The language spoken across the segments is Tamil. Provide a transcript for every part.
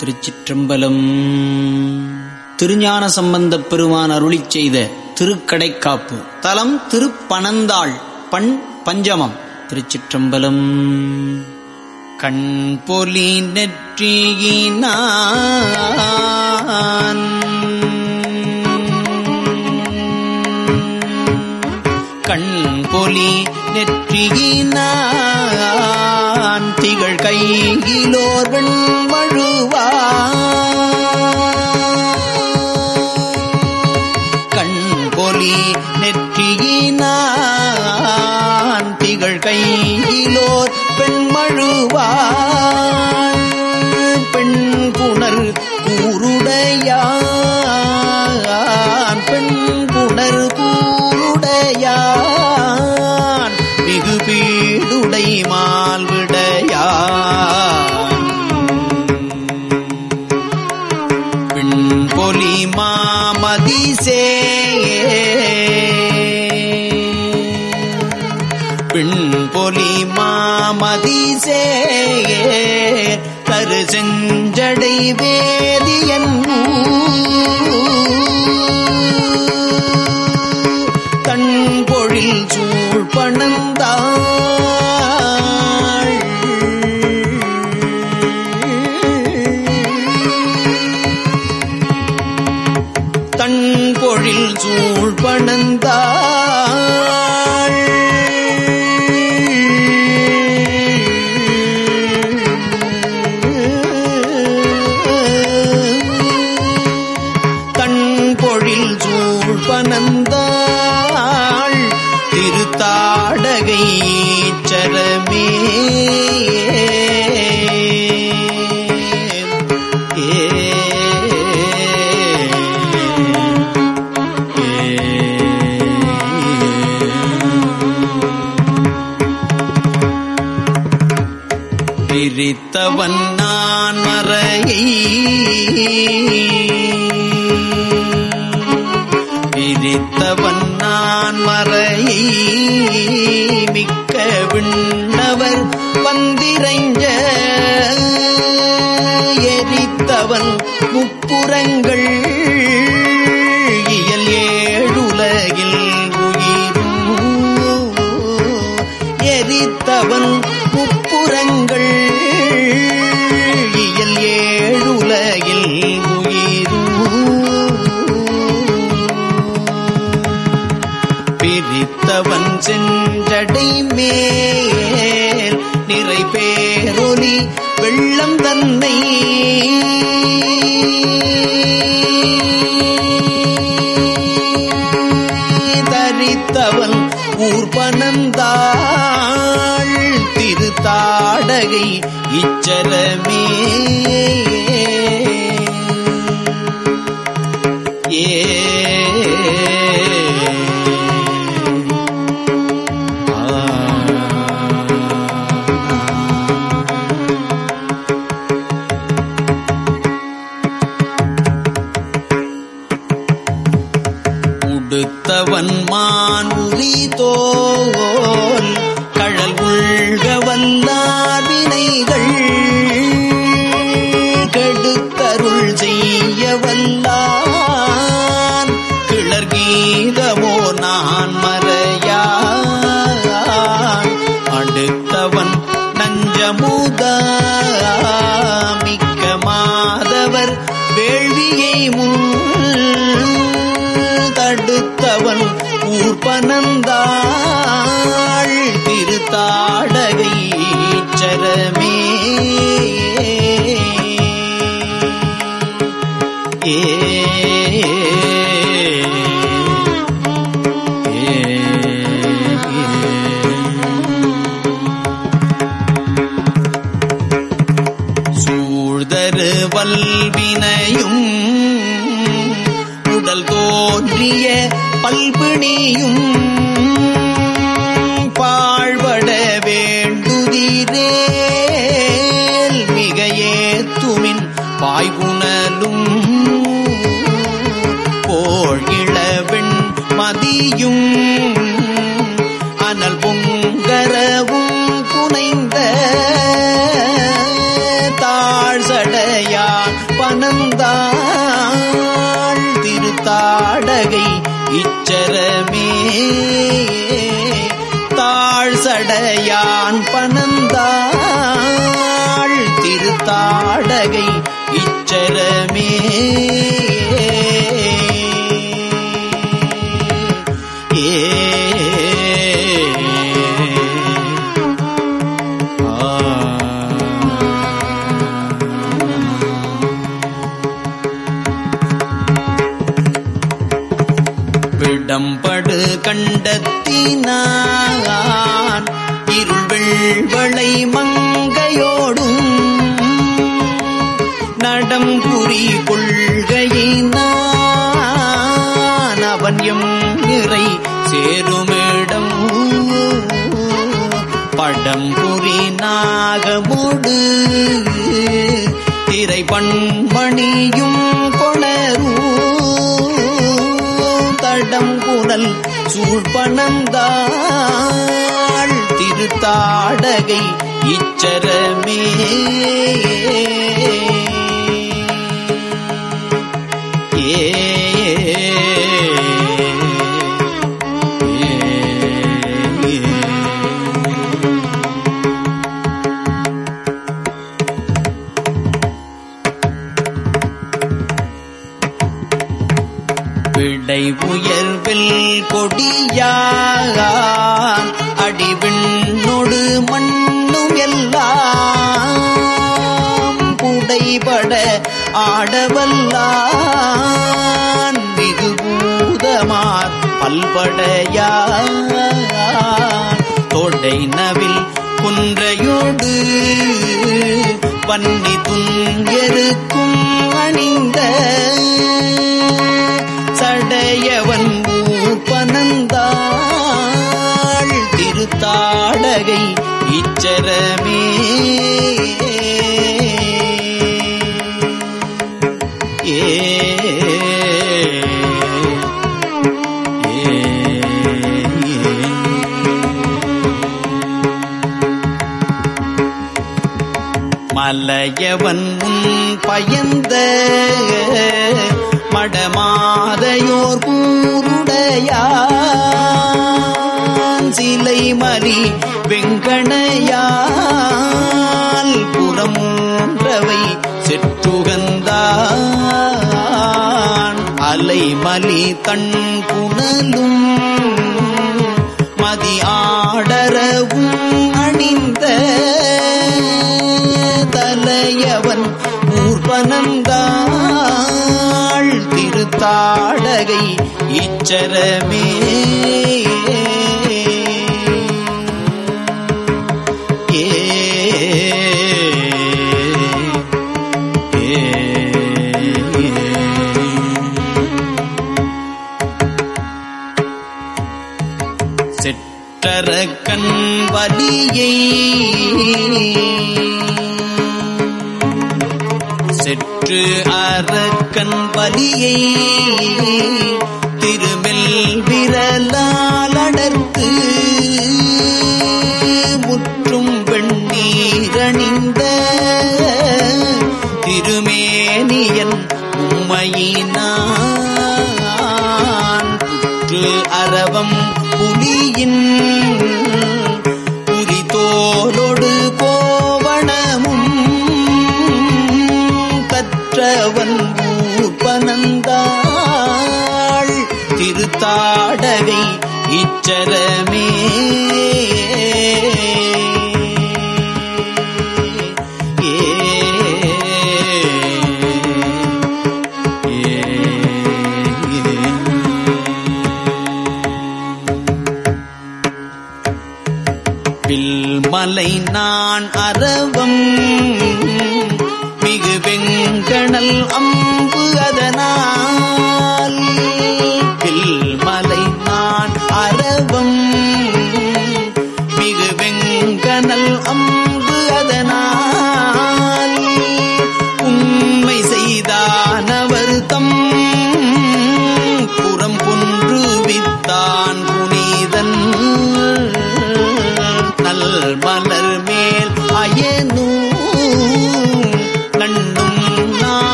திருச்சிற்றம்பலம். திருஞான சம்பந்தப் பெருமான் அருளிச் செய்த திருக்கடைக்காப்பு. தலம் திருப்பனந்தாள் பண் பஞ்சமம் திருச்சிற்றம்பலம். கண் பொலி நெற்றியினான். கண் பொலி நெற்றியினான். திகழ் கையிலோர் கண் சரமே பிரித்தவன் நான் மறையை பிரித்தவன் மறையை மிக்க விண்ணவர் வந்திரைஞ்ச எரித்தவன் முப்புறங்கள் இயல் ஏழுலகில் உயிரும். எரித்தவன் ஊர்பனந்தாள் திருத்தாடகை இச்சரமே. ஏ. உடுத்தவன் மா மிக்க மாதவர் வேள்வியை முன் தடுத்தவன் ஊர்பனந்தான் பல்வினையும் வல்வினையும் உடல் தோன்றிய பல்பிணியும் பாழ்பட வேண்டுதிரேல் மிகையே துமின் பாய்புணலும் போழ்கிழவெண் மதியும் நடம்புரி கொள்கையினான். அவன் எம் நிறை சேருமிடம் படம் படம்புரி நாகமுடு. திரை பண்மணியும் கொணரும் தடம் குரல் சூழ்பணந்தாள். திருத்தாடகை இச்சரமே. விடை உயர்வில் கொடியான் அடிவிண்ணொடு மண்ணும் எல்லாம் புடைபட ஆடவல்லான். விகுபூதமார் பல்படையான் தொடை நவில் குன்றையோடு வன்னி துங்கெருக்கும் அணிந்த சடையவன் பனந்தாள் திருத்தாடகை இச்சரமே. மலையவன் பயந்த மடமாதையோர் கூருடையான் மறி மலி வெங்கணையால் புறமூன்றவை செற்றுகந்தான் அலைமலி தன் புனலும் மதி ஆடரவும் அணிந்த தலையவன் ஊர்பனந்தான் தாடகை இச்சரமே. ஏ செற்றரக்கன் வலியை செற்று அரக்கன் பலியை திருமெல் விரலாலடர்த்து முற்றும் வெண்ணீரணிந்த திருமேனியன் உம்மையினான் புற்று அரவம் புலியின் கற்றவன் ஊர்பனந்தாள் திருத்தாடகை இச்சரமே மலை நான் அறவ வெங்கணல் அம்பு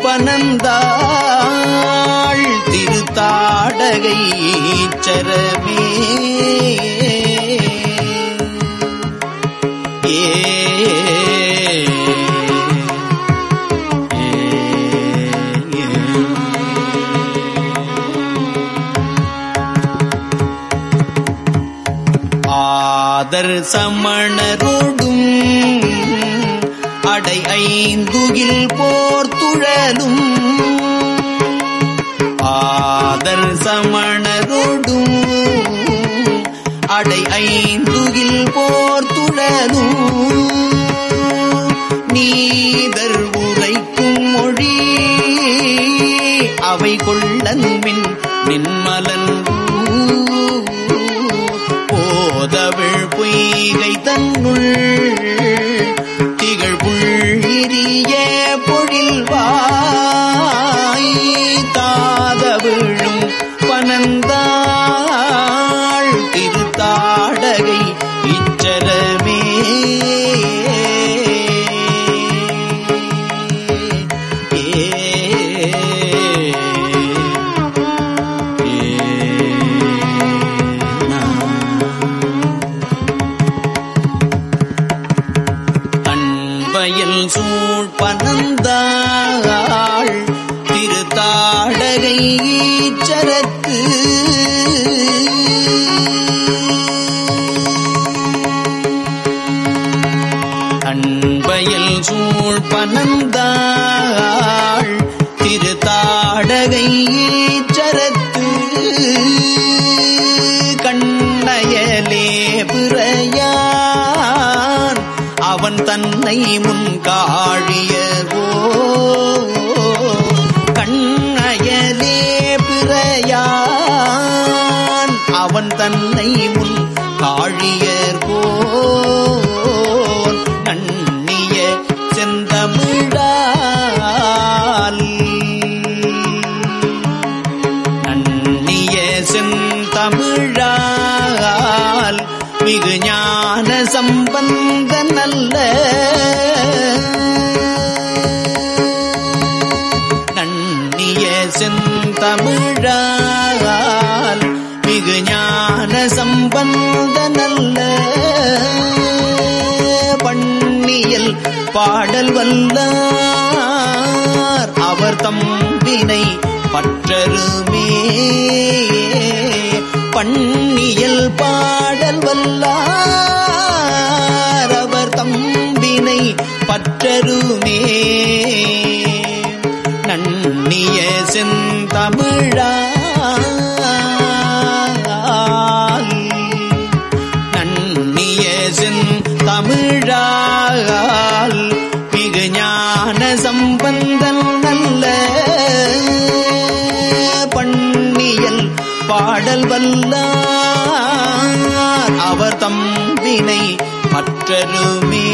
பனந்தாள் திருத்தாடகை சரமே. ஆதர் சமணரோடும் அடை ஐந்துகில் போர் துழலும். ஆதர் சமணரோடும் அடை ஐந்துகில் போர் துழலும். நீதர் உரைக்கும் மொழி அவை கொள்ளன்மின் நின்மலன். போதவிழ் பொய்கை தன்னுள் அன்பயல் சூழ் பனந்தாள் திருதாடகை சரத்து கண்ணயலே பிறையான் அவன் தன்னை முன் காழியவோ கண்ணயலே பிறையான் அவன் தன்னை முன் காழியர் சம்பந்த நல்ல பண்ணியல் பாடல் வல்லார். அவர் தம்பினை பற்றருமே. பண்ணியல் பாடல் வல்லார். அவர் தம்பினை பற்றருமே. நன்னிய செந்தமிழ கருமே